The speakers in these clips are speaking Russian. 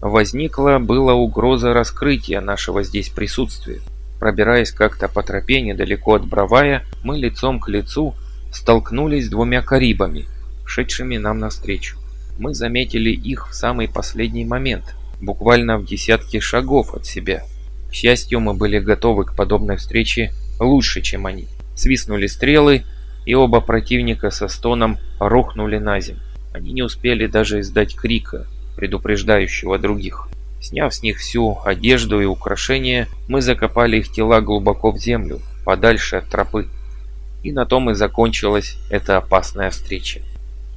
возникла была угроза раскрытия нашего здесь присутствия. Пробираясь как-то по тропе недалеко от Бравая, мы лицом к лицу столкнулись с двумя карибами, шедшими нам навстречу. Мы заметили их в самый последний момент, буквально в десятке шагов от себя. К счастью, мы были готовы к подобной встрече лучше, чем они. Свистнули стрелы, и оба противника со стоном рухнули на землю. Они не успели даже издать крика, предупреждающего других. Сняв с них всю одежду и украшения, мы закопали их тела глубоко в землю, подальше от тропы. И на том и закончилась эта опасная встреча.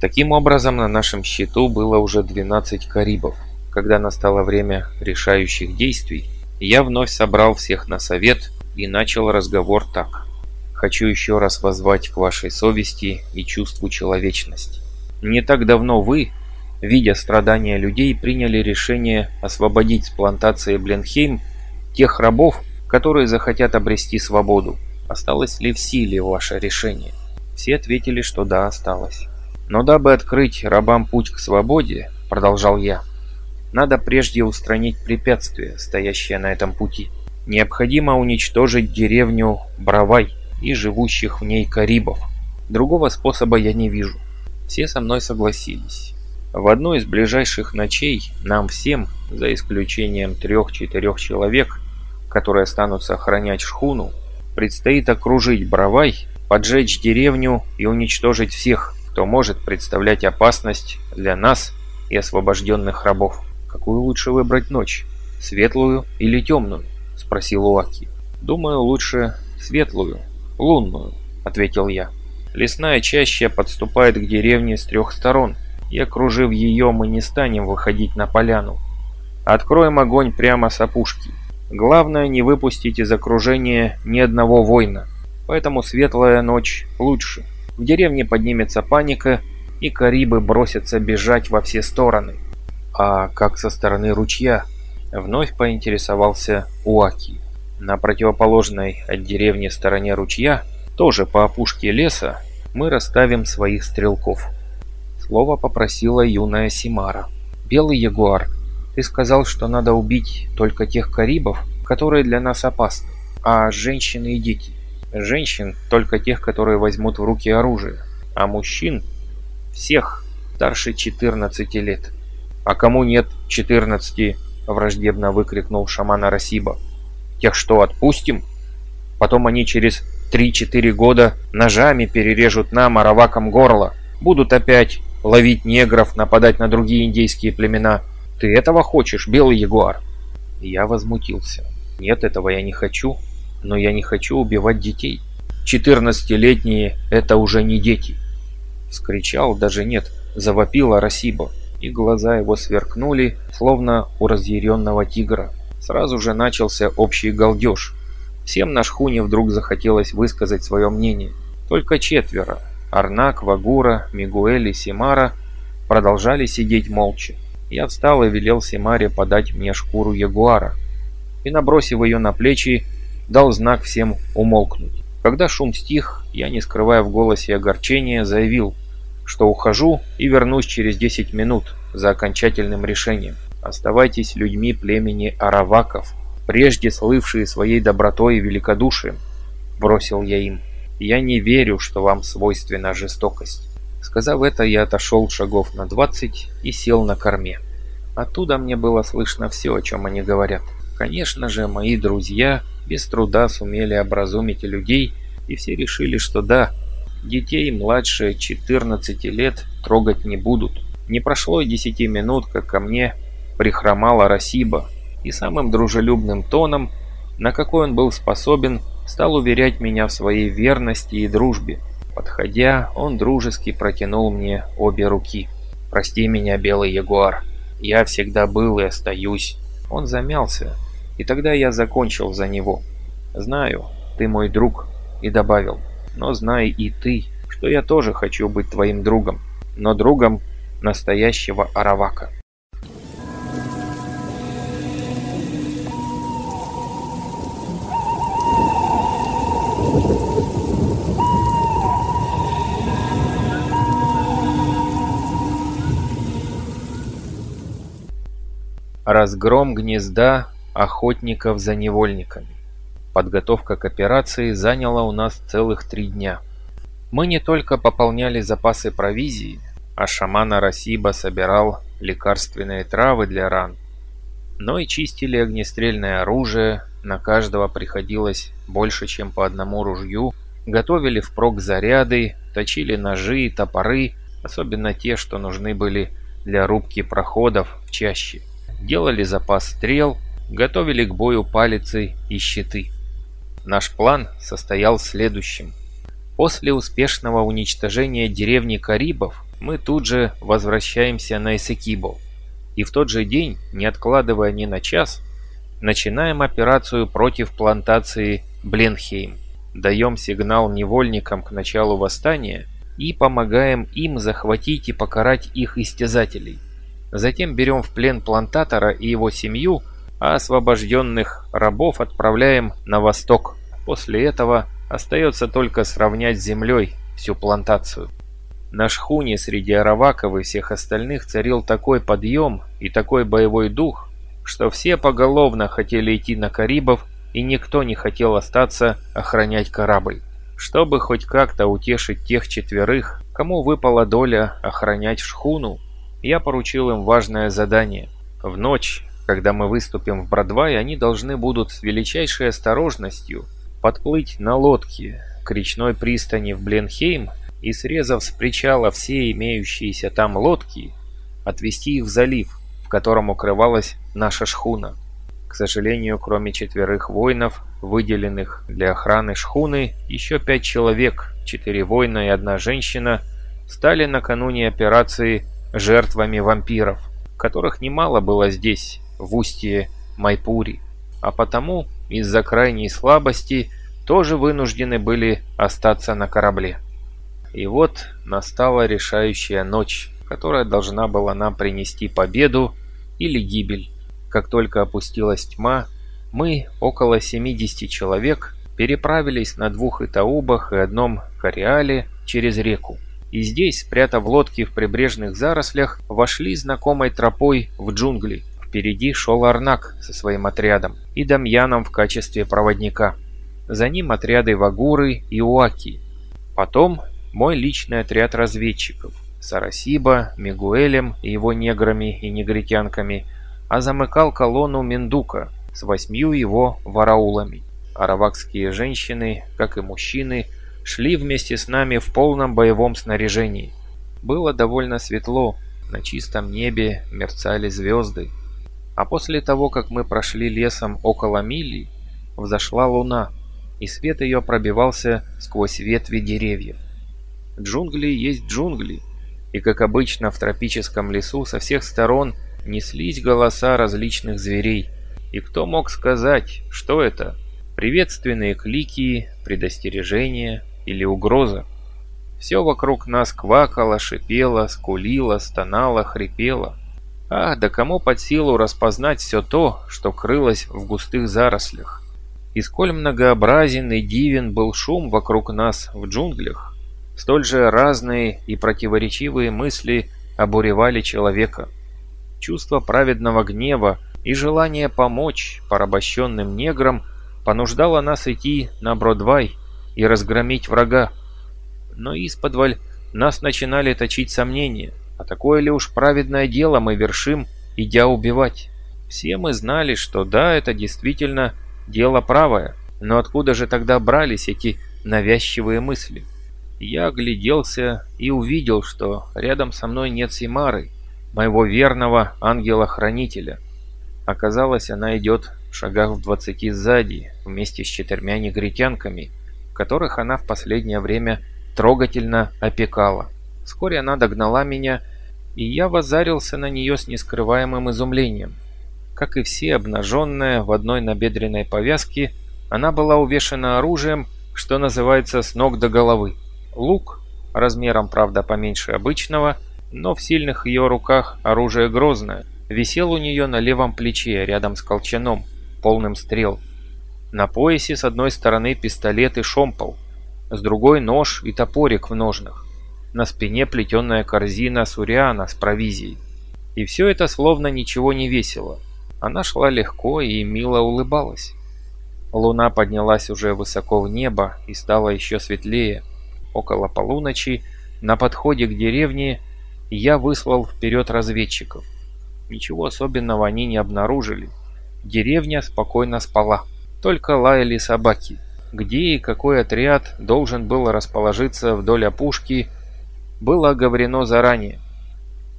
Таким образом, на нашем счету было уже 12 карибов. Когда настало время решающих действий, я вновь собрал всех на совет и начал разговор так. Хочу еще раз воззвать к вашей совести и чувству человечности. Не так давно вы, видя страдания людей, приняли решение освободить с плантации Бленхейм тех рабов, которые захотят обрести свободу. Осталось ли в силе ваше решение? Все ответили, что да, осталось. Но дабы открыть рабам путь к свободе, продолжал я, надо прежде устранить препятствия, стоящие на этом пути. Необходимо уничтожить деревню Бравай и живущих в ней карибов. Другого способа я не вижу. Все со мной согласились. В одной из ближайших ночей нам всем, за исключением трех-четырех человек, которые останутся охранять шхуну, предстоит окружить Бравай, поджечь деревню и уничтожить всех, кто может представлять опасность для нас и освобожденных рабов. «Какую лучше выбрать ночь? Светлую или темную?» – спросил Уаки. «Думаю, лучше светлую, лунную», – ответил я. «Лесная чаща подступает к деревне с трех сторон, и окружив ее, мы не станем выходить на поляну. Откроем огонь прямо с опушки. Главное, не выпустить из окружения ни одного воина, поэтому светлая ночь лучше. В деревне поднимется паника, и карибы бросятся бежать во все стороны. «А как со стороны ручья?» Вновь поинтересовался Уаки. На противоположной от деревни стороне ручья, тоже по опушке леса, мы расставим своих стрелков. Слово попросила юная Симара. «Белый ягуар, ты сказал, что надо убить только тех карибов, которые для нас опасны, а женщины и дети. Женщин только тех, которые возьмут в руки оружие, а мужчин всех старше 14 лет». «А кому нет 14?» – враждебно выкрикнул шаман Арасиба. «Тех что, отпустим? Потом они через 3-4 года ножами перережут нам, аравакам, горло. Будут опять ловить негров, нападать на другие индейские племена. Ты этого хочешь, белый ягуар?» Я возмутился. «Нет, этого я не хочу, но я не хочу убивать детей. 14-летние – это уже не дети!» Вскричал, даже нет, завопила Расиба и глаза его сверкнули, словно у разъяренного тигра. Сразу же начался общий галдеж. Всем на шхуне вдруг захотелось высказать свое мнение. Только четверо – Арнак, Вагура, Мигуэль и Симара – продолжали сидеть молча. Я встал и велел Симаре подать мне шкуру ягуара. И, набросив ее на плечи, дал знак всем умолкнуть. Когда шум стих, я, не скрывая в голосе огорчения, заявил – что ухожу и вернусь через 10 минут за окончательным решением. Оставайтесь людьми племени Араваков, прежде слывшие своей добротой и великодушием, бросил я им. Я не верю, что вам свойственна жестокость. Сказав это, я отошел шагов на 20 и сел на корме. Оттуда мне было слышно все, о чем они говорят. Конечно же, мои друзья без труда сумели образумить людей, и все решили, что да, Детей младше 14 лет трогать не будут. Не прошло и 10 минут, как ко мне прихромала Расиба, и самым дружелюбным тоном, на какой он был способен, стал уверять меня в своей верности и дружбе. Подходя, он дружески протянул мне обе руки. «Прости меня, белый ягуар, я всегда был и остаюсь». Он замялся, и тогда я закончил за него. «Знаю, ты мой друг», и добавил – но знай и ты, что я тоже хочу быть твоим другом, но другом настоящего Аравака. Разгром гнезда охотников за невольниками. Подготовка к операции заняла у нас целых три дня. Мы не только пополняли запасы провизии, а шамана Расиба собирал лекарственные травы для ран, но и чистили огнестрельное оружие, на каждого приходилось больше, чем по одному ружью, готовили впрок заряды, точили ножи и топоры, особенно те, что нужны были для рубки проходов в чаще. Делали запас стрел, готовили к бою палицы и щиты. Наш план состоял в следующем. После успешного уничтожения деревни Карибов мы тут же возвращаемся на Эсекибо. И в тот же день, не откладывая ни на час, начинаем операцию против плантации Бленхейм. Даем сигнал невольникам к началу восстания и помогаем им захватить и покарать их истязателей. Затем берем в плен плантатора и его семью, а освобожденных рабов отправляем на восток. После этого остается только сравнять с землей всю плантацию. На шхуне среди араваков и всех остальных царил такой подъем и такой боевой дух, что все поголовно хотели идти на Карибов, и никто не хотел остаться охранять корабль. Чтобы хоть как-то утешить тех четверых, кому выпала доля охранять шхуну, я поручил им важное задание. В ночь, когда мы выступим в Бродвай, они должны будут с величайшей осторожностью подплыть на лодке к речной пристани в Бленхейм и, срезав с причала все имеющиеся там лодки, отвезти их в залив, в котором укрывалась наша шхуна. К сожалению, кроме четверых воинов, выделенных для охраны шхуны, еще пять человек, четыре воина и одна женщина, стали накануне операции жертвами вампиров, которых немало было здесь, в устье Майпури, а потому из-за крайней слабости тоже вынуждены были остаться на корабле. И вот настала решающая ночь, которая должна была нам принести победу или гибель. Как только опустилась тьма, мы, около 70 человек, переправились на двух итаубах и одном кориале через реку. И здесь, спрятав лодки в прибрежных зарослях, вошли знакомой тропой в джунгли. Впереди шел Арнак со своим отрядом и Дамьяном в качестве проводника. За ним отряды Вагуры и Уаки. Потом мой личный отряд разведчиков с Арасиба, Мигуэлем и его неграми и негритянками, а замыкал колонну Мендука с восьмью его вараулами. Аравакские женщины, как и мужчины, шли вместе с нами в полном боевом снаряжении. Было довольно светло, на чистом небе мерцали звезды. А после того, как мы прошли лесом около мили, взошла луна, и свет ее пробивался сквозь ветви деревьев. Джунгли есть джунгли, и, как обычно в тропическом лесу, со всех сторон неслись голоса различных зверей. И кто мог сказать, что это? Приветственные клики, предостережения или угроза? Все вокруг нас квакало, шипело, скулило, стонало, хрипело. А, да кому под силу распознать все то, что крылось в густых зарослях? И сколь многообразен и дивен был шум вокруг нас в джунглях, Столь же разные и противоречивые мысли обуревали человека. Чувство праведного гнева и желание помочь порабощенным неграм понуждало нас идти на Бродвай и разгромить врага. Но из-под нас начинали точить сомнения, а такое ли уж праведное дело мы вершим, идя убивать. Все мы знали, что да, это действительно дело правое, но откуда же тогда брались эти навязчивые мысли? Я огляделся и увидел, что рядом со мной нет Симары, моего верного ангела-хранителя. Оказалось, она идет в шагах в двадцати сзади, вместе с четырьмя негритянками, которых она в последнее время трогательно опекала. Вскоре она догнала меня, и я возарился на нее с нескрываемым изумлением. Как и все, обнаженная в одной набедренной повязке, она была увешана оружием, что называется, с ног до головы. Лук, размером, правда, поменьше обычного, но в сильных ее руках оружие грозное, висел у нее на левом плече, рядом с колчаном, полным стрел. На поясе с одной стороны пистолет и шомпол, с другой нож и топорик в ножнах. На спине плетеная корзина суриана с провизией. И все это словно ничего не весело. Она шла легко и мило улыбалась. Луна поднялась уже высоко в небо и стала еще светлее. Около полуночи, на подходе к деревне, я выслал вперед разведчиков. Ничего особенного они не обнаружили. Деревня спокойно спала. Только лаяли собаки. Где и какой отряд должен был расположиться вдоль опушки, было оговорено заранее.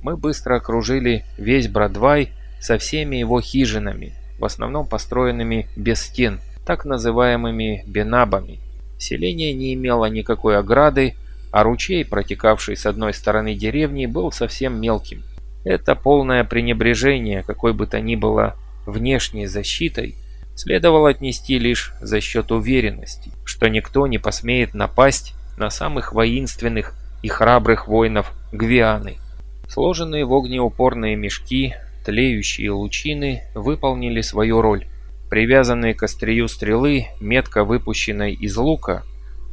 Мы быстро окружили весь Бродвай со всеми его хижинами, в основном построенными без стен, так называемыми бенабами. Селение не имело никакой ограды, а ручей, протекавший с одной стороны деревни, был совсем мелким. Это полное пренебрежение какой бы то ни было внешней защитой следовало отнести лишь за счет уверенности, что никто не посмеет напасть на самых воинственных и храбрых воинов Гвианы. Сложенные в огнеупорные мешки, тлеющие лучины выполнили свою роль. Привязанные к острию стрелы, метко выпущенной из лука,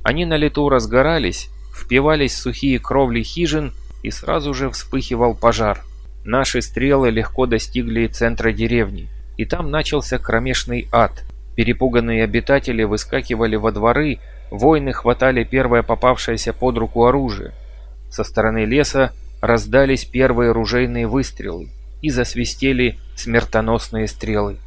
они на лету разгорались, впивались в сухие кровли хижин и сразу же вспыхивал пожар. Наши стрелы легко достигли центра деревни, и там начался кромешный ад. Перепуганные обитатели выскакивали во дворы, воины хватали первое попавшееся под руку оружие. Со стороны леса раздались первые ружейные выстрелы и засвистели смертоносные стрелы.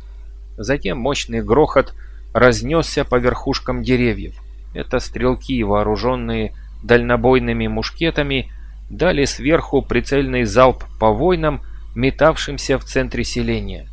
Затем мощный грохот разнесся по верхушкам деревьев. Это стрелки, вооруженные дальнобойными мушкетами, дали сверху прицельный залп по воинам, метавшимся в центре селения.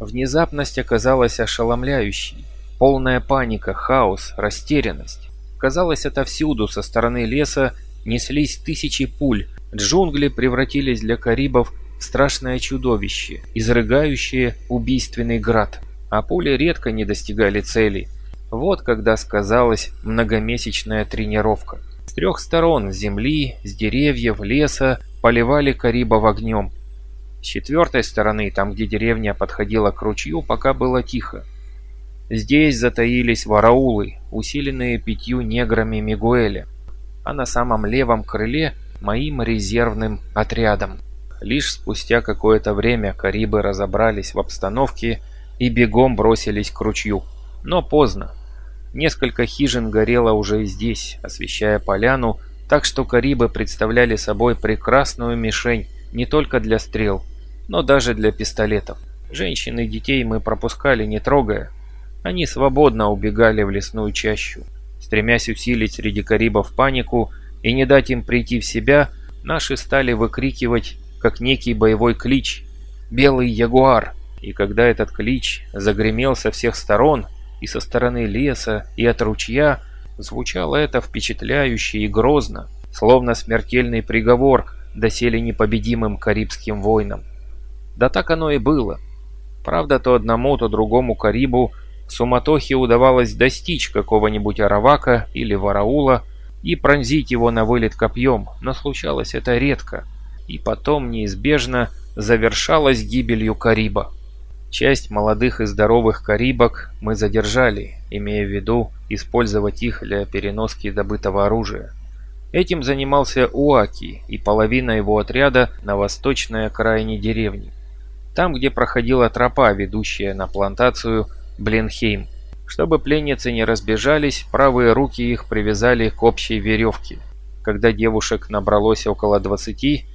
Внезапность оказалась ошеломляющей. Полная паника, хаос, растерянность. Казалось, отовсюду, со стороны леса, неслись тысячи пуль. Джунгли превратились для карибов в страшное чудовище, изрыгающее убийственный град а пули редко не достигали цели. Вот когда сказалась многомесячная тренировка. С трех сторон, с земли, с деревьев, леса, поливали Карибов огнем. С четвертой стороны, там где деревня подходила к ручью, пока было тихо. Здесь затаились вараулы, усиленные пятью неграми Мигуэля, а на самом левом крыле моим резервным отрядом. Лишь спустя какое-то время Карибы разобрались в обстановке и бегом бросились к ручью. Но поздно. Несколько хижин горело уже здесь, освещая поляну, так что карибы представляли собой прекрасную мишень не только для стрел, но даже для пистолетов. Женщин и детей мы пропускали, не трогая. Они свободно убегали в лесную чащу. Стремясь усилить среди карибов панику и не дать им прийти в себя, наши стали выкрикивать, как некий боевой клич «Белый ягуар!» И когда этот клич загремел со всех сторон, и со стороны леса, и от ручья, звучало это впечатляюще и грозно, словно смертельный приговор доселе непобедимым карибским воинам. Да так оно и было. Правда, то одному, то другому карибу в суматохе удавалось достичь какого-нибудь аравака или вараула и пронзить его на вылет копьем, но случалось это редко, и потом неизбежно завершалось гибелью кариба. Часть молодых и здоровых карибок мы задержали, имея в виду использовать их для переноски добытого оружия. Этим занимался Уаки и половина его отряда на восточной окраине деревни. Там, где проходила тропа, ведущая на плантацию Бленхейм. Чтобы пленницы не разбежались, правые руки их привязали к общей веревке. Когда девушек набралось около двадцати,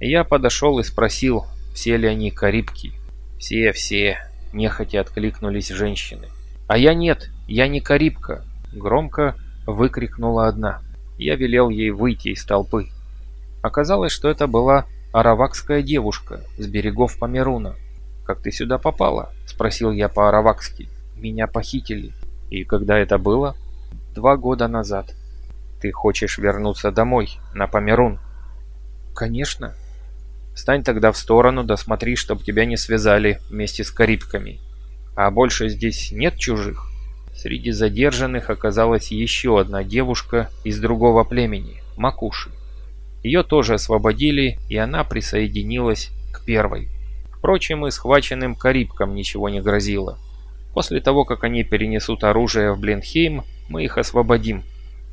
я подошел и спросил, все ли они карибки. «Все, все!» – нехотя откликнулись женщины. «А я нет, я не Карибка!» – громко выкрикнула одна. Я велел ей выйти из толпы. Оказалось, что это была аравакская девушка с берегов Померуна. «Как ты сюда попала?» – спросил я по-аравакски. «Меня похитили». «И когда это было?» «Два года назад». «Ты хочешь вернуться домой, на Померун?» «Конечно», Стань тогда в сторону, да смотри, чтоб тебя не связали вместе с карибками. А больше здесь нет чужих. Среди задержанных оказалась еще одна девушка из другого племени, Макуши. Ее тоже освободили, и она присоединилась к первой. Впрочем, и схваченным карибкам ничего не грозило. После того, как они перенесут оружие в Бленхейм, мы их освободим,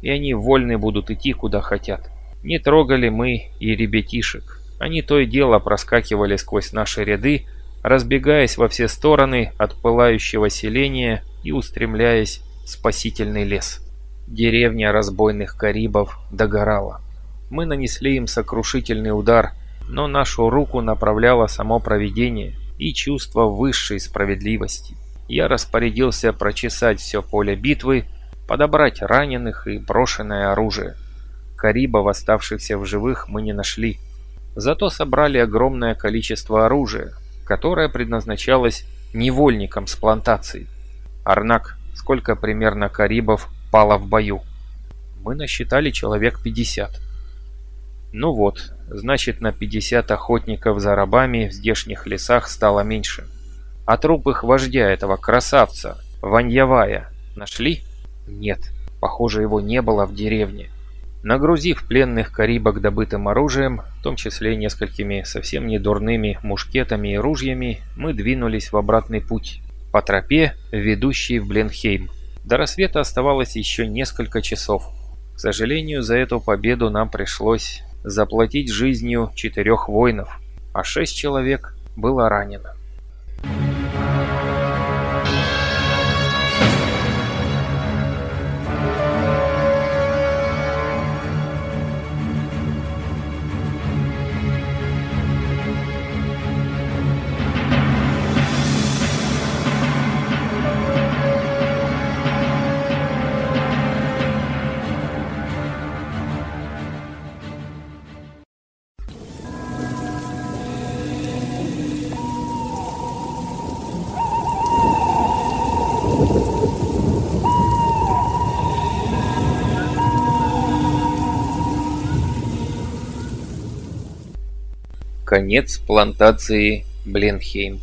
и они вольны будут идти куда хотят. Не трогали мы и ребятишек. Они то и дело проскакивали сквозь наши ряды, разбегаясь во все стороны от пылающего селения и устремляясь в спасительный лес. Деревня разбойных карибов догорала. Мы нанесли им сокрушительный удар, но нашу руку направляло само провидение и чувство высшей справедливости. Я распорядился прочесать все поле битвы, подобрать раненых и брошенное оружие. Карибов, оставшихся в живых, мы не нашли. Зато собрали огромное количество оружия, которое предназначалось невольникам с плантацией. Арнак, сколько примерно карибов пало в бою? Мы насчитали человек 50. Ну вот, значит на 50 охотников за рабами в здешних лесах стало меньше. А труп их вождя этого красавца, Ваньявая, нашли? Нет, похоже его не было в деревне. Нагрузив пленных карибок добытым оружием, в том числе несколькими совсем недурными мушкетами и ружьями, мы двинулись в обратный путь, по тропе, ведущей в Бленхейм. До рассвета оставалось еще несколько часов. К сожалению, за эту победу нам пришлось заплатить жизнью четырех воинов, а шесть человек было ранено. Конец плантации Бленхейм.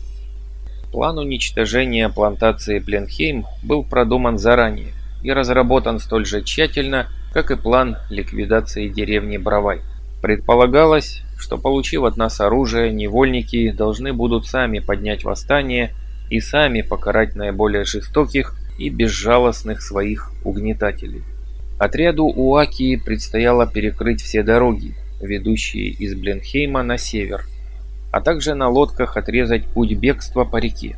План уничтожения плантации Бленхейм был продуман заранее и разработан столь же тщательно, как и план ликвидации деревни Бравай. Предполагалось, что получив от нас оружие, невольники должны будут сами поднять восстание и сами покарать наиболее жестоких и безжалостных своих угнетателей. Отряду Уаки предстояло перекрыть все дороги, ведущие из Бленхейма на север, а также на лодках отрезать путь бегства по реке.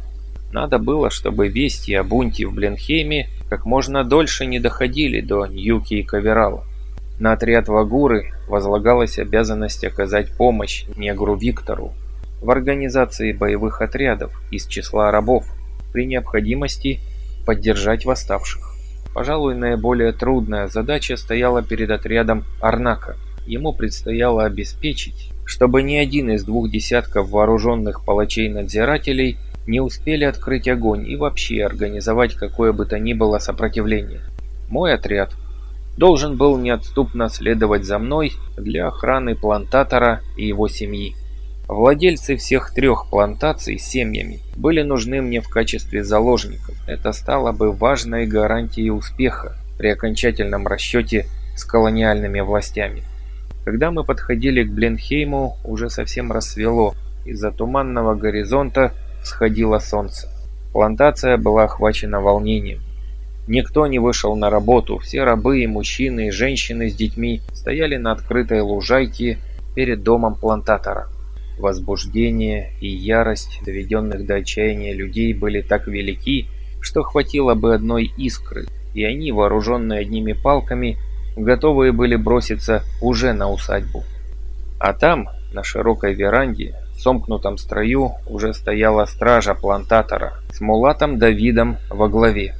Надо было, чтобы вести о бунте в Бленхейме как можно дольше не доходили до Ньюки и Каверала. На отряд Вагуры возлагалась обязанность оказать помощь негру Виктору в организации боевых отрядов из числа рабов, при необходимости поддержать восставших. Пожалуй, наиболее трудная задача стояла перед отрядом Арнака – ему предстояло обеспечить, чтобы ни один из двух десятков вооруженных палачей-надзирателей не успели открыть огонь и вообще организовать какое бы то ни было сопротивление. Мой отряд должен был неотступно следовать за мной для охраны плантатора и его семьи. Владельцы всех трех плантаций с семьями были нужны мне в качестве заложников. Это стало бы важной гарантией успеха при окончательном расчете с колониальными властями. Когда мы подходили к Бленхейму, уже совсем рассвело. Из-за туманного горизонта всходило солнце. Плантация была охвачена волнением. Никто не вышел на работу, все рабы и мужчины, и женщины с детьми стояли на открытой лужайке перед домом плантатора. Возбуждение и ярость доведенных до отчаяния людей были так велики, что хватило бы одной искры, и они, вооруженные одними палками, готовые были броситься уже на усадьбу. А там, на широкой веранде, в сомкнутом строю, уже стояла стража плантатора с мулатом Давидом во главе.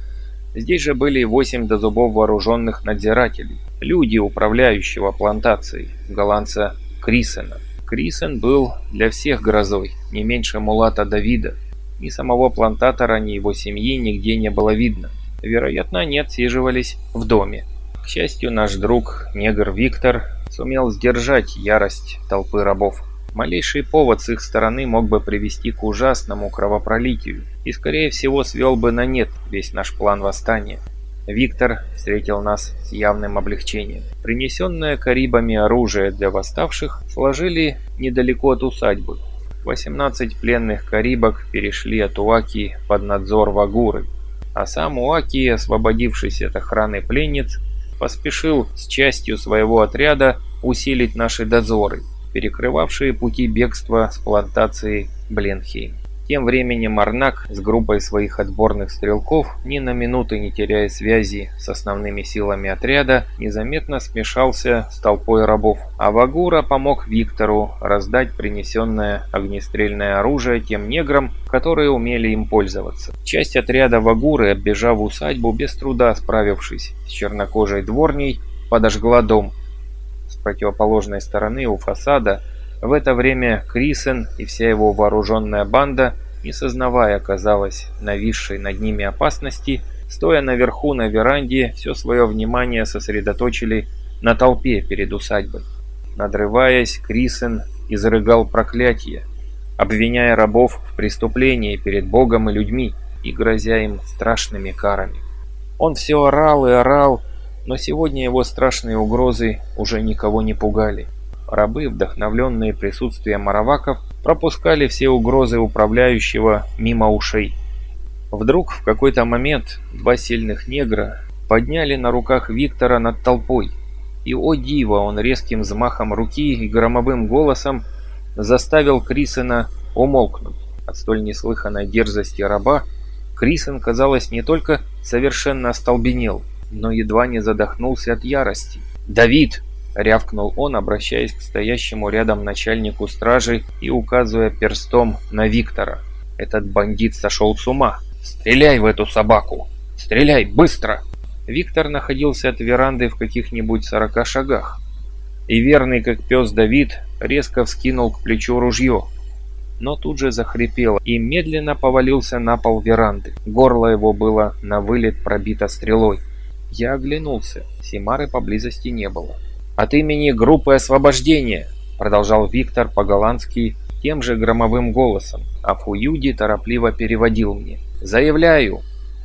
Здесь же были восемь до зубов вооруженных надзирателей, люди, управляющего плантацией, голландца Крисена. Крисен был для всех грозой, не меньше мулата Давида. Ни самого плантатора, ни его семьи нигде не было видно. Вероятно, они отсиживались в доме. К счастью, наш друг, негр Виктор, сумел сдержать ярость толпы рабов. Малейший повод с их стороны мог бы привести к ужасному кровопролитию и, скорее всего, свел бы на нет весь наш план восстания. Виктор встретил нас с явным облегчением. Принесенное Карибами оружие для восставших сложили недалеко от усадьбы. 18 пленных Карибок перешли от Уаки под надзор Вагуры, а сам Уаки, освободившись от охраны пленниц, поспешил с частью своего отряда усилить наши дозоры, перекрывавшие пути бегства с плантации Бленхейм. Тем временем Арнак с группой своих отборных стрелков, ни на минуту не теряя связи с основными силами отряда, незаметно смешался с толпой рабов. А Вагура помог Виктору раздать принесенное огнестрельное оружие тем неграм, которые умели им пользоваться. Часть отряда Вагуры, оббежав усадьбу, без труда справившись с чернокожей дворней, подожгла дом. С противоположной стороны у фасада в это время Крисен и вся его вооруженная банда, не сознавая, казалось, нависшей над ними опасности, стоя наверху на веранде, все свое внимание сосредоточили на толпе перед усадьбой. Надрываясь, Крисен изрыгал проклятие, обвиняя рабов в преступлении перед Богом и людьми и грозя им страшными карами. Он все орал и орал, но сегодня его страшные угрозы уже никого не пугали. Рабы, вдохновленные присутствием араваков, пропускали все угрозы управляющего мимо ушей. Вдруг в какой-то момент два сильных негра подняли на руках Виктора над толпой, и, о диво, он резким взмахом руки и громовым голосом заставил Крисена умолкнуть. От столь неслыханной дерзости раба Крисен, казалось, не только совершенно остолбенел, но едва не задохнулся от ярости. «Давид!» Рявкнул он, обращаясь к стоящему рядом начальнику стражи и указывая перстом на Виктора. «Этот бандит сошел с ума! Стреляй в эту собаку! Стреляй, быстро!» Виктор находился от веранды в каких-нибудь сорока шагах. И верный как пес Давид резко вскинул к плечу ружье, но тут же захрипел и медленно повалился на пол веранды. Горло его было на вылет пробито стрелой. Я оглянулся, Симары поблизости не было. «От имени группы освобождения», — продолжал Виктор по-голландски тем же громовым голосом, а Фуюди торопливо переводил мне. «Заявляю,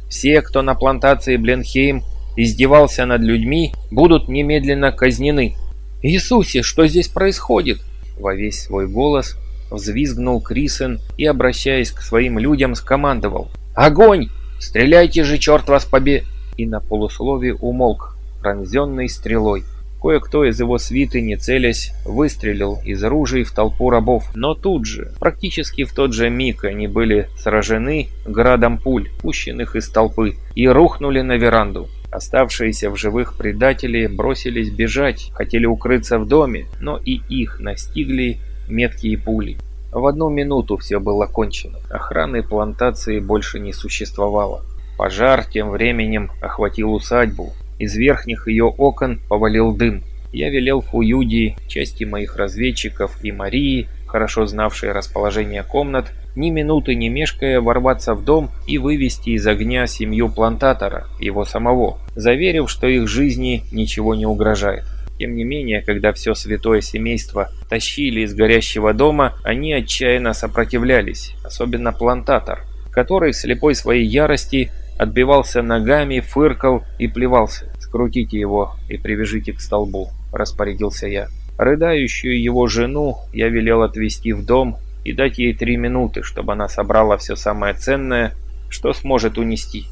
все, кто на плантации Бленхейм издевался над людьми, будут немедленно казнены». «Иисусе, что здесь происходит?» Во весь свой голос взвизгнул Крисен и, обращаясь к своим людям, скомандовал. «Огонь! Стреляйте же, черт вас побе...» И на полуслове умолк, пронзенный стрелой. Кое-кто из его свиты, не целясь, выстрелил из ружей в толпу рабов. Но тут же, практически в тот же миг, они были сражены градом пуль, пущенных из толпы, и рухнули на веранду. Оставшиеся в живых предатели бросились бежать, хотели укрыться в доме, но и их настигли меткие пули. В одну минуту все было кончено. Охраны плантации больше не существовало. Пожар тем временем охватил усадьбу. Из верхних ее окон повалил дым. Я велел Фуюди, части моих разведчиков и Марии, хорошо знавшей расположение комнат, ни минуты не мешкая ворваться в дом и вывести из огня семью плантатора, его самого, заверив, что их жизни ничего не угрожает. Тем не менее, когда все святое семейство тащили из горящего дома, они отчаянно сопротивлялись, особенно плантатор, который в слепой своей ярости отбивался ногами, фыркал и плевался. «Скрутите его и привяжите к столбу», – распорядился я. Рыдающую его жену я велел отвезти в дом и дать ей три минуты, чтобы она собрала все самое ценное, что сможет унести.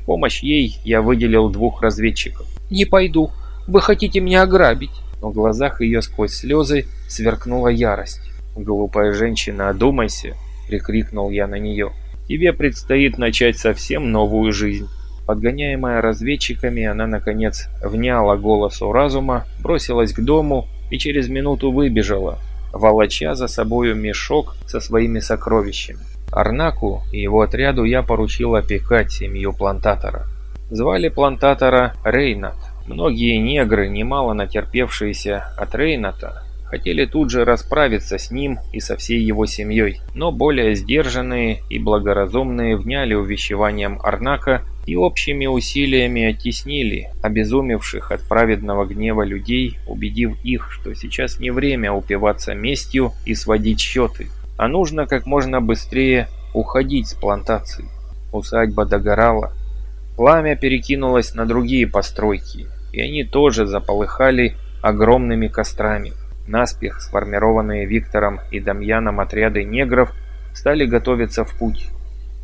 В помощь ей я выделил двух разведчиков. «Не пойду. Вы хотите меня ограбить?» Но в глазах ее сквозь слезы сверкнула ярость. «Глупая женщина, одумайся!» – прикрикнул я на нее. Тебе предстоит начать совсем новую жизнь. Подгоняемая разведчиками, она, наконец, вняла голосу разума, бросилась к дому и через минуту выбежала, волоча за собою мешок со своими сокровищами. Арнаку и его отряду я поручил опекать семью плантатора. Звали плантатора Рейнат. Многие негры, немало натерпевшиеся от Рейната, хотели тут же расправиться с ним и со всей его семьей, но более сдержанные и благоразумные вняли увещеванием Арнака и общими усилиями оттеснили обезумевших от праведного гнева людей, убедив их, что сейчас не время упиваться местью и сводить счеты, а нужно как можно быстрее уходить с плантации. Усадьба догорала, пламя перекинулось на другие постройки, и они тоже заполыхали огромными кострами. Наспех сформированные Виктором и Дамьяном отряды негров стали готовиться в путь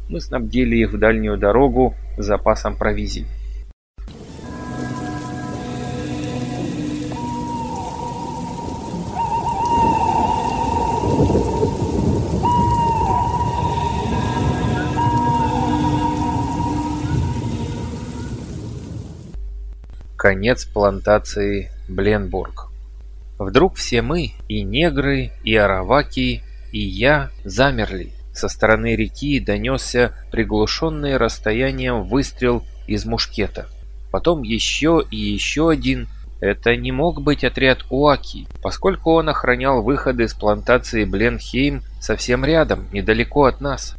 мы снабдили их в дальнюю дорогу запасом провизии. Конец плантации Бленбург. Вдруг все мы, и негры, и араваки, и я, замерли. Со стороны реки донесся приглушенный расстоянием выстрел из мушкета. Потом еще и еще один. Это не мог быть отряд Уаки, поскольку он охранял выходы с плантации Бленхейм совсем рядом, недалеко от нас.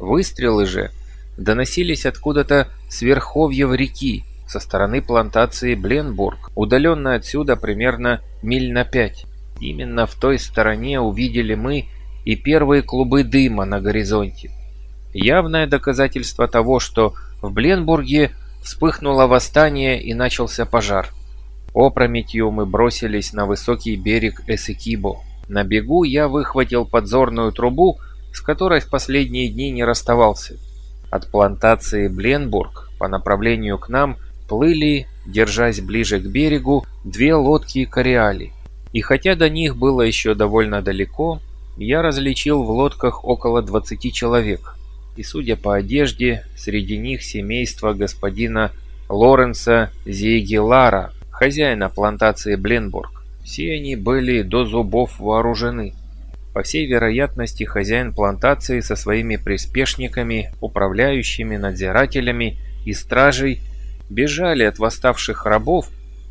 Выстрелы же доносились откуда-то с верховьев реки, со стороны плантации Бленбург, удаленной отсюда примерно миль на пять. Именно в той стороне увидели мы и первые клубы дыма на горизонте. Явное доказательство того, что в Бленбурге вспыхнуло восстание и начался пожар. Опрометью мы бросились на высокий берег Эсекибо. На бегу я выхватил подзорную трубу, с которой в последние дни не расставался. От плантации Бленбург по направлению к нам плыли, держась ближе к берегу, две лодки кориали. И хотя до них было еще довольно далеко, я различил в лодках около 20 человек. И судя по одежде, среди них семейство господина Лоренса Зейгелара, хозяина плантации Бленбург. Все они были до зубов вооружены. По всей вероятности, хозяин плантации со своими приспешниками, управляющими, надзирателями и стражей бежали от восставших рабов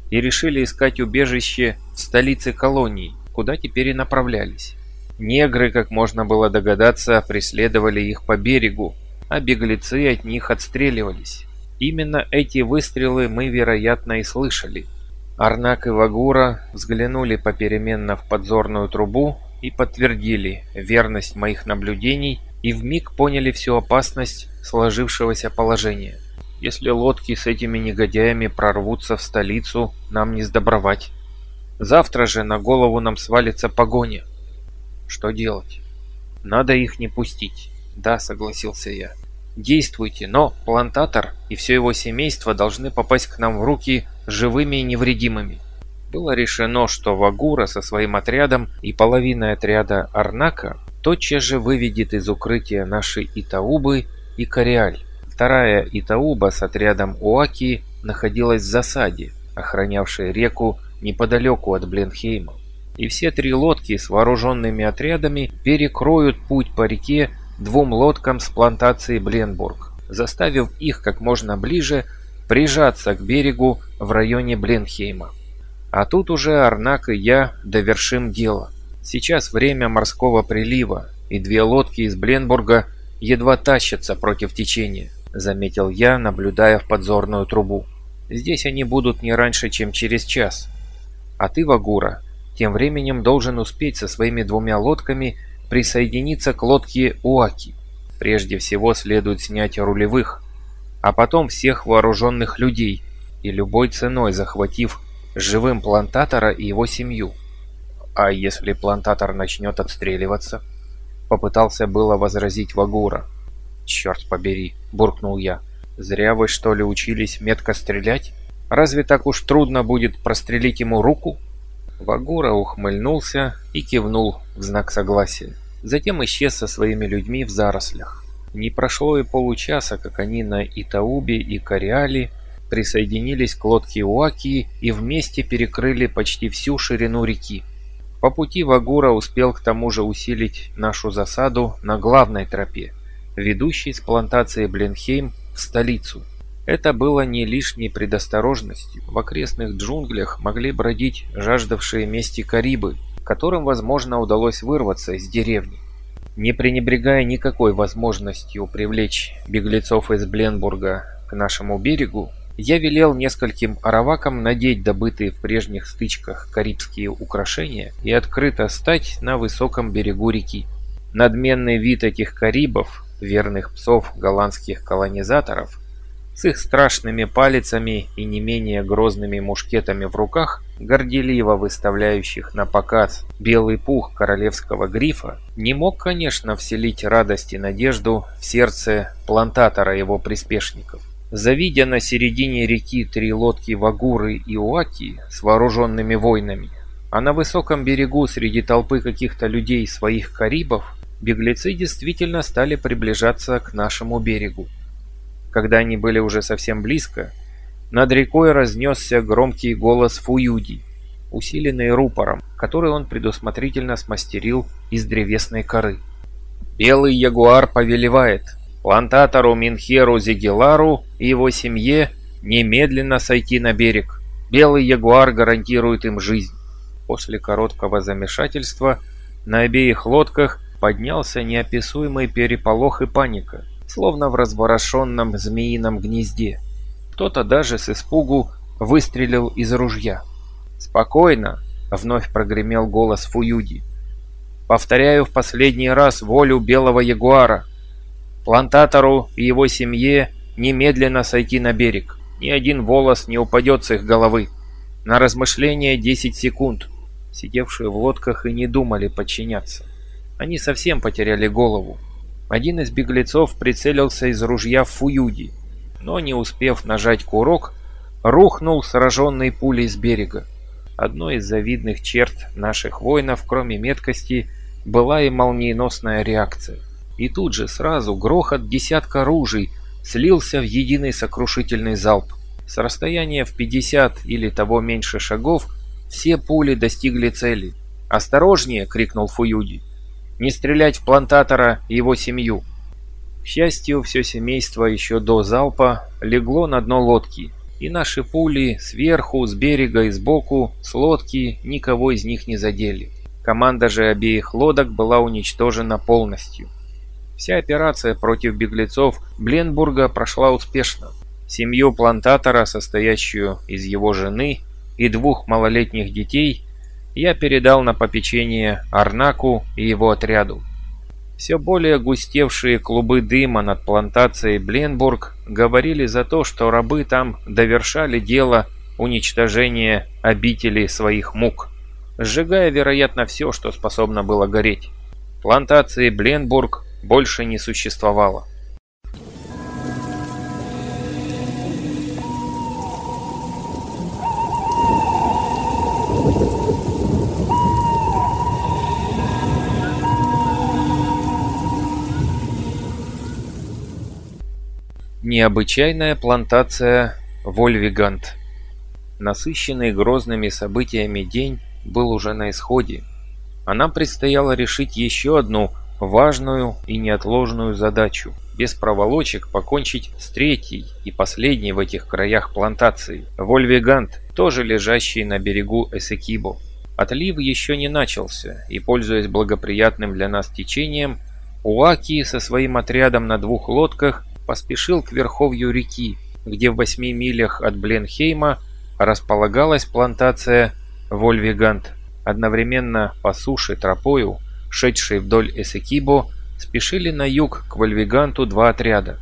и решили искать убежище в столице колонии, куда теперь и направлялись. Негры, как можно было догадаться, преследовали их по берегу, а беглецы от них отстреливались. Именно эти выстрелы мы, вероятно, и слышали. Арнак и Вагура взглянули попеременно в подзорную трубу и подтвердили верность моих наблюдений и вмиг поняли всю опасность сложившегося положения. Если лодки с этими негодяями прорвутся в столицу, нам не сдобровать. Завтра же на голову нам свалится погоня. Что делать? Надо их не пустить. Да, согласился я. Действуйте, но плантатор и все его семейство должны попасть к нам в руки живыми и невредимыми. Было решено, что Вагура со своим отрядом и половиной отряда Арнака тотчас же выведет из укрытия наши Итаубы и Кориаль. Вторая Итауба с отрядом Уаки находилась в засаде, охранявшей реку неподалеку от Бленхейма. И все три лодки с вооруженными отрядами перекроют путь по реке двум лодкам с плантации Бленбург, заставив их как можно ближе прижаться к берегу в районе Бленхейма. А тут уже Арнак и я довершим дело. Сейчас время морского прилива, и две лодки из Бленбурга едва тащатся против течения заметил я, наблюдая в подзорную трубу. Здесь они будут не раньше, чем через час. А ты, Вагура, тем временем должен успеть со своими двумя лодками присоединиться к лодке Уаки. Прежде всего следует снять рулевых, а потом всех вооруженных людей и любой ценой захватив живым плантатора и его семью. А если плантатор начнет отстреливаться? Попытался было возразить Вагура. «Черт побери!» – буркнул я. «Зря вы, что ли, учились метко стрелять? Разве так уж трудно будет прострелить ему руку?» Вагура ухмыльнулся и кивнул в знак согласия. Затем исчез со своими людьми в зарослях. Не прошло и получаса, как они на Итаубе и Кориале присоединились к лодке Уаки и вместе перекрыли почти всю ширину реки. По пути Вагура успел к тому же усилить нашу засаду на главной тропе, ведущий с плантации Бленхейм в столицу. Это было не лишней предосторожностью. В окрестных джунглях могли бродить жаждавшие мести карибы, которым, возможно, удалось вырваться из деревни. Не пренебрегая никакой возможностью привлечь беглецов из Бленбурга к нашему берегу, я велел нескольким аравакам надеть добытые в прежних стычках карибские украшения и открыто стать на высоком берегу реки. Надменный вид этих карибов верных псов голландских колонизаторов, с их страшными палицами и не менее грозными мушкетами в руках, горделиво выставляющих на показ белый пух королевского грифа, не мог, конечно, вселить радость и надежду в сердце плантатора его приспешников. Завидя на середине реки три лодки Вагуры и Уаки с вооруженными воинами, а на высоком берегу среди толпы каких-то людей своих карибов, беглецы действительно стали приближаться к нашему берегу. Когда они были уже совсем близко, над рекой разнесся громкий голос Фуюди, усиленный рупором, который он предусмотрительно смастерил из древесной коры. «Белый ягуар повелевает плантатору Минхеру Зигелару и его семье немедленно сойти на берег. Белый ягуар гарантирует им жизнь». После короткого замешательства на обеих лодках поднялся неописуемый переполох и паника, словно в разворошенном змеином гнезде. Кто-то даже с испугу выстрелил из ружья. «Спокойно!» — вновь прогремел голос Фуюди. «Повторяю в последний раз волю белого ягуара. Плантатору и его семье немедленно сойти на берег. Ни один волос не упадет с их головы. На размышление 10 секунд». Сидевшие в лодках и не думали подчиняться. Они совсем потеряли голову. Один из беглецов прицелился из ружья в Фуюди, но не успев нажать курок, рухнул сраженный пулей с берега. Одной из завидных черт наших воинов, кроме меткости, была и молниеносная реакция. И тут же сразу грохот десятка ружей слился в единый сокрушительный залп. С расстояния в 50 или того меньше шагов все пули достигли цели. «Осторожнее!» — крикнул Фуюди не стрелять в плантатора и его семью. К счастью, все семейство еще до залпа легло на дно лодки, и наши пули сверху, с берега и сбоку, с лодки никого из них не задели. Команда же обеих лодок была уничтожена полностью. Вся операция против беглецов Бленбурга прошла успешно. Семью плантатора, состоящую из его жены и двух малолетних детей, я передал на попечение Арнаку и его отряду. Все более густевшие клубы дыма над плантацией Бленбург говорили за то, что рабы там довершали дело уничтожения обители своих мук, сжигая, вероятно, все, что способно было гореть. Плантации Бленбург больше не существовало. Необычайная плантация Вольвигант. Насыщенный грозными событиями день был уже на исходе, а нам предстояло решить еще одну важную и неотложную задачу – без проволочек покончить с третьей и последней в этих краях плантацией – Вольвигант, тоже лежащий на берегу Эсекибо. Отлив еще не начался, и, пользуясь благоприятным для нас течением, Уаки со своим отрядом на двух лодках поспешил к верховью реки, где в восьми милях от Бленхейма располагалась плантация Вольвигант. Одновременно по суше тропою, шедшей вдоль Эсекибо, спешили на юг к Вольвиганту два отряда.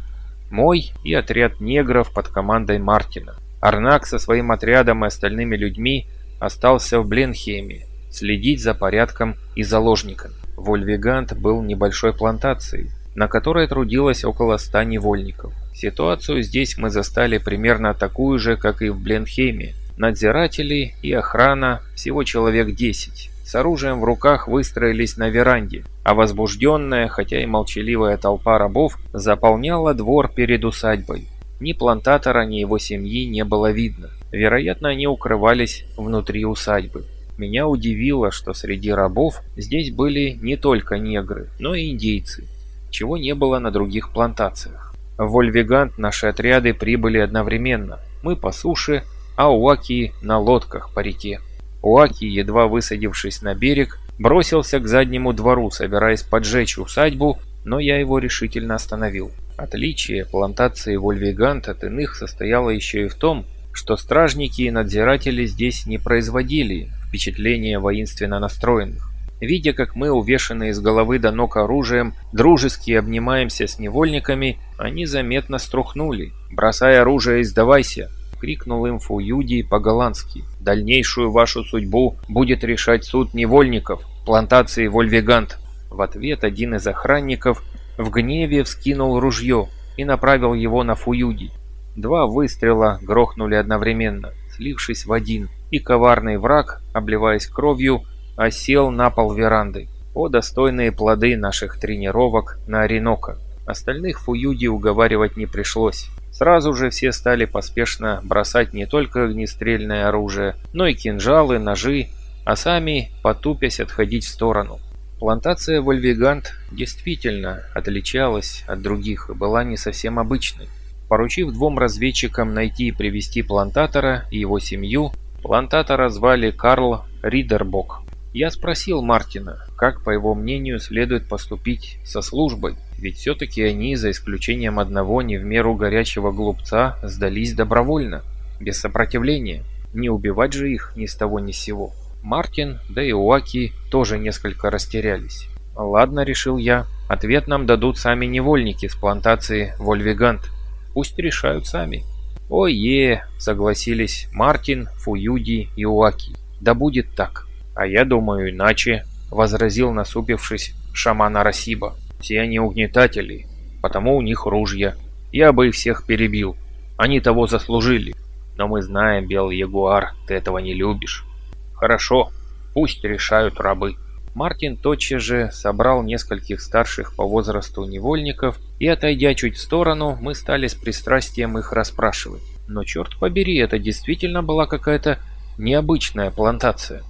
Мой и отряд негров под командой Мартина. Арнак со своим отрядом и остальными людьми остался в Бленхейме, следить за порядком и заложниками. Вольвигант был небольшой плантацией, на которой трудилось около ста невольников. Ситуацию здесь мы застали примерно такую же, как и в Бленхейме. Надзиратели и охрана, всего человек 10, с оружием в руках выстроились на веранде, а возбужденная, хотя и молчаливая толпа рабов заполняла двор перед усадьбой. Ни плантатора, ни его семьи не было видно. Вероятно, они укрывались внутри усадьбы. Меня удивило, что среди рабов здесь были не только негры, но и индейцы чего не было на других плантациях. В Вольвигант наши отряды прибыли одновременно. Мы по суше, а Уаки на лодках по реке. Уаки, едва высадившись на берег, бросился к заднему двору, собираясь поджечь усадьбу, но я его решительно остановил. Отличие плантации Вольвигант от иных состояло еще и в том, что стражники и надзиратели здесь не производили впечатления воинственно настроенных. Видя, как мы, увешанные с головы до ног оружием, дружески обнимаемся с невольниками, они заметно струхнули. «Бросай оружие и сдавайся!» — крикнул им Фуюди по-голландски. «Дальнейшую вашу судьбу будет решать суд невольников, плантации Вольвегант». В ответ один из охранников в гневе вскинул ружье и направил его на Фуюди. Два выстрела грохнули одновременно, слившись в один, и коварный враг, обливаясь кровью, осел на пол веранды. О достойные плоды наших тренировок на Оренока. Остальных Фуюди уговаривать не пришлось. Сразу же все стали поспешно бросать не только огнестрельное оружие, но и кинжалы, ножи, а сами, потупясь, отходить в сторону. Плантация Вольвигант действительно отличалась от других и была не совсем обычной. Поручив двум разведчикам найти и привести плантатора и его семью, плантатора звали Карл Ридербок. Я спросил Мартина, как, по его мнению, следует поступить со службой, ведь все-таки они, за исключением одного не в меру горячего глупца, сдались добровольно, без сопротивления. Не убивать же их ни с того ни с сего. Мартин, да и Уаки тоже несколько растерялись. Ладно, решил я, ответ нам дадут сами невольники с плантации Вольвигант. Пусть решают сами. «Ой-е!» — согласились Мартин, Фуюди и Уаки. «Да будет так». «А я думаю иначе», — возразил насупившись шаман Арасиба. «Все они угнетатели, потому у них ружья. Я бы их всех перебил. Они того заслужили. Но мы знаем, Белый Ягуар, ты этого не любишь». «Хорошо, пусть решают рабы». Мартин тотчас же собрал нескольких старших по возрасту невольников, и, отойдя чуть в сторону, мы стали с пристрастием их расспрашивать. Но черт побери, это действительно была какая-то необычная плантация.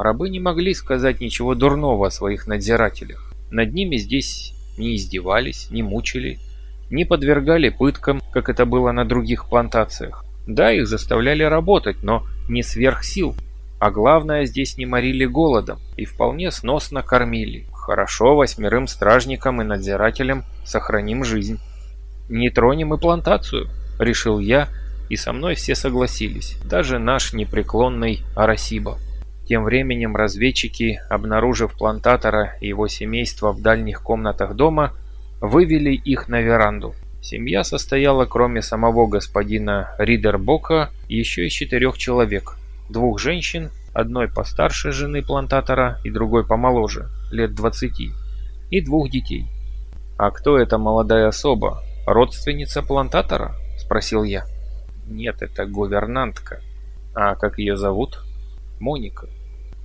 Рабы не могли сказать ничего дурного о своих надзирателях. Над ними здесь не издевались, не мучили, не подвергали пыткам, как это было на других плантациях. Да, их заставляли работать, но не сверх сил, а главное, здесь не морили голодом и вполне сносно кормили. Хорошо восьмерым стражникам и надзирателям сохраним жизнь. Не тронем и плантацию, решил я, и со мной все согласились, даже наш непреклонный Арасиба. Тем временем разведчики, обнаружив плантатора и его семейство в дальних комнатах дома, вывели их на веранду. Семья состояла, кроме самого господина Ридербока, еще из четырех человек, двух женщин, одной постарше жены плантатора и другой помоложе, лет 20, и двух детей. «А кто эта молодая особа? Родственница плантатора?» – спросил я. «Нет, это гувернантка. А как ее зовут?» «Моника».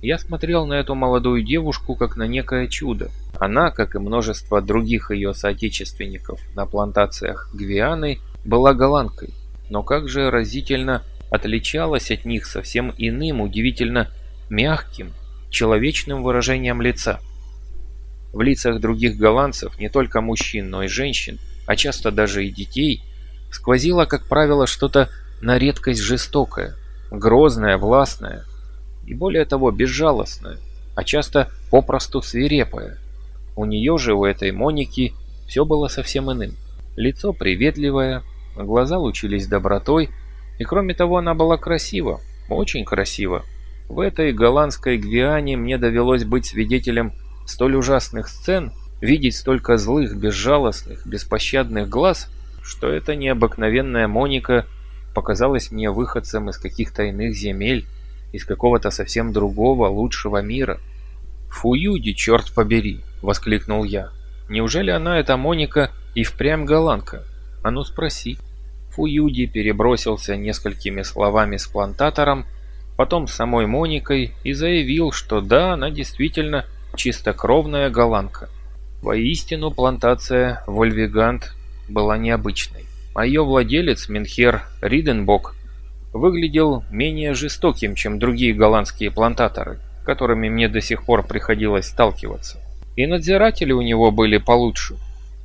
Я смотрел на эту молодую девушку как на некое чудо. Она, как и множество других ее соотечественников на плантациях Гвианы, была голландкой. Но как же разительно отличалась от них совсем иным, удивительно мягким, человечным выражением лица. В лицах других голландцев, не только мужчин, но и женщин, а часто даже и детей, сквозило, как правило, что-то на редкость жестокое, грозное, властное и, более того, безжалостное, а часто попросту свирепое. У нее же, у этой Моники, все было совсем иным. Лицо приветливое, глаза лучились добротой, и кроме того, она была красива, очень красива. В этой голландской Гвиане мне довелось быть свидетелем столь ужасных сцен, видеть столько злых, безжалостных, беспощадных глаз, что эта необыкновенная Моника показалась мне выходцем из каких-то иных земель, из какого-то совсем другого, лучшего мира. «Фуюди, черт побери!» — воскликнул я. «Неужели она, эта Моника, и впрямь голландка? А ну спроси». Фуюди перебросился несколькими словами с плантатором, потом с самой Моникой и заявил, что да, она действительно чистокровная голландка. Воистину плантация Вольвигант была необычной, а ее владелец Минхер Риденбок выглядел менее жестоким, чем другие голландские плантаторы, которыми мне до сих пор приходилось сталкиваться. И надзиратели у него были получше.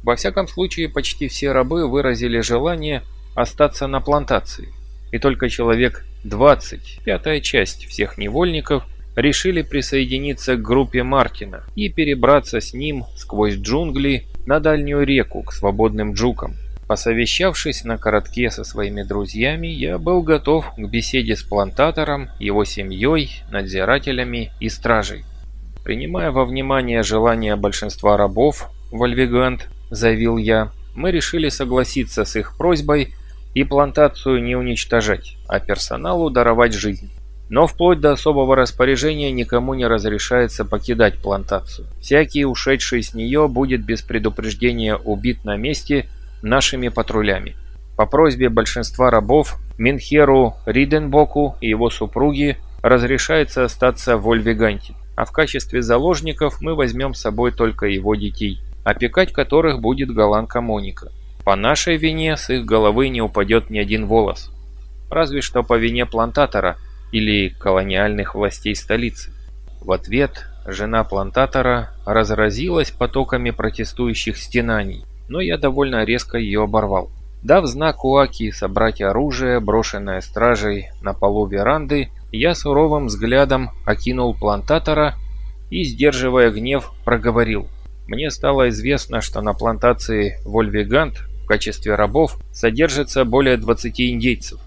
Во всяком случае, почти все рабы выразили желание остаться на плантации, и только человек 20, пятая часть всех невольников, решили присоединиться к группе Мартина и перебраться с ним сквозь джунгли на дальнюю реку к свободным джукам. Посовещавшись на коротке со своими друзьями, я был готов к беседе с плантатором, его семьей, надзирателями и стражей. Принимая во внимание желания большинства рабов, Вольвигант, заявил я, мы решили согласиться с их просьбой и плантацию не уничтожать, а персоналу даровать жизнь. Но вплоть до особого распоряжения никому не разрешается покидать плантацию. Всякий, ушедший с нее, будет без предупреждения убит на месте нашими патрулями. По просьбе большинства рабов, Минхеру Риденбоку и его супруге разрешается остаться в Ольвеганте, а в качестве заложников мы возьмем с собой только его детей. опекать которых будет голландка Моника. По нашей вине с их головы не упадет ни один волос. Разве что по вине плантатора или колониальных властей столицы. В ответ жена плантатора разразилась потоками протестующих стенаний, но я довольно резко ее оборвал. Дав знак Уаки собрать оружие, брошенное стражей на полу веранды, я суровым взглядом окинул плантатора и, сдерживая гнев, проговорил. Мне стало известно, что на плантации Вольвигант в качестве рабов содержится более 20 индейцев,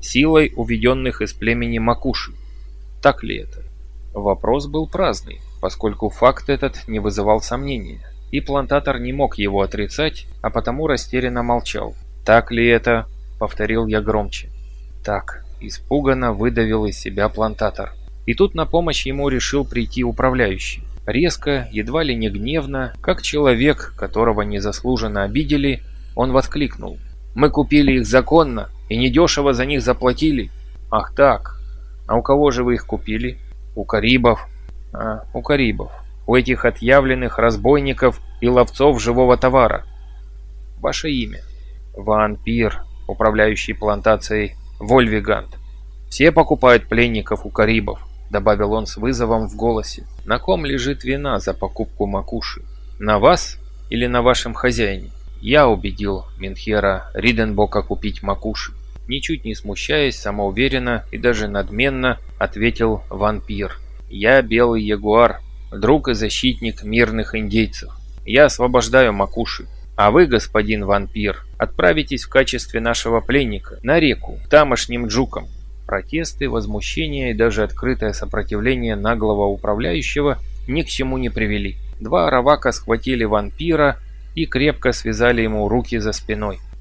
силой уведенных из племени Макуши. Так ли это? Вопрос был праздный, поскольку факт этот не вызывал сомнения, и плантатор не мог его отрицать, а потому растерянно молчал. «Так ли это?» — повторил я громче. «Так», — испуганно выдавил из себя плантатор. И тут на помощь ему решил прийти управляющий. Резко, едва ли не гневно, как человек, которого незаслуженно обидели, он воскликнул. «Мы купили их законно и недешево за них заплатили». «Ах так! А у кого же вы их купили?» У карибов. А, у карибов. У этих отъявленных разбойников и ловцов живого товара. Ваше имя. Вампир, управляющий плантацией Вольвигант. Все покупают пленников у карибов, добавил он с вызовом в голосе. На ком лежит вина за покупку макуши? На вас или на вашем хозяине? Я убедил Минхера Риденбока купить макуши. Ничуть не смущаясь, самоуверенно и даже надменно ответил вампир. «Я белый ягуар, друг и защитник мирных индейцев. Я освобождаю Макуши. А вы, господин вампир, отправитесь в качестве нашего пленника на реку, к тамошним джукам». Протесты, возмущение и даже открытое сопротивление наглого управляющего ни к чему не привели. Два аравака схватили вампира и крепко связали ему руки за спиной.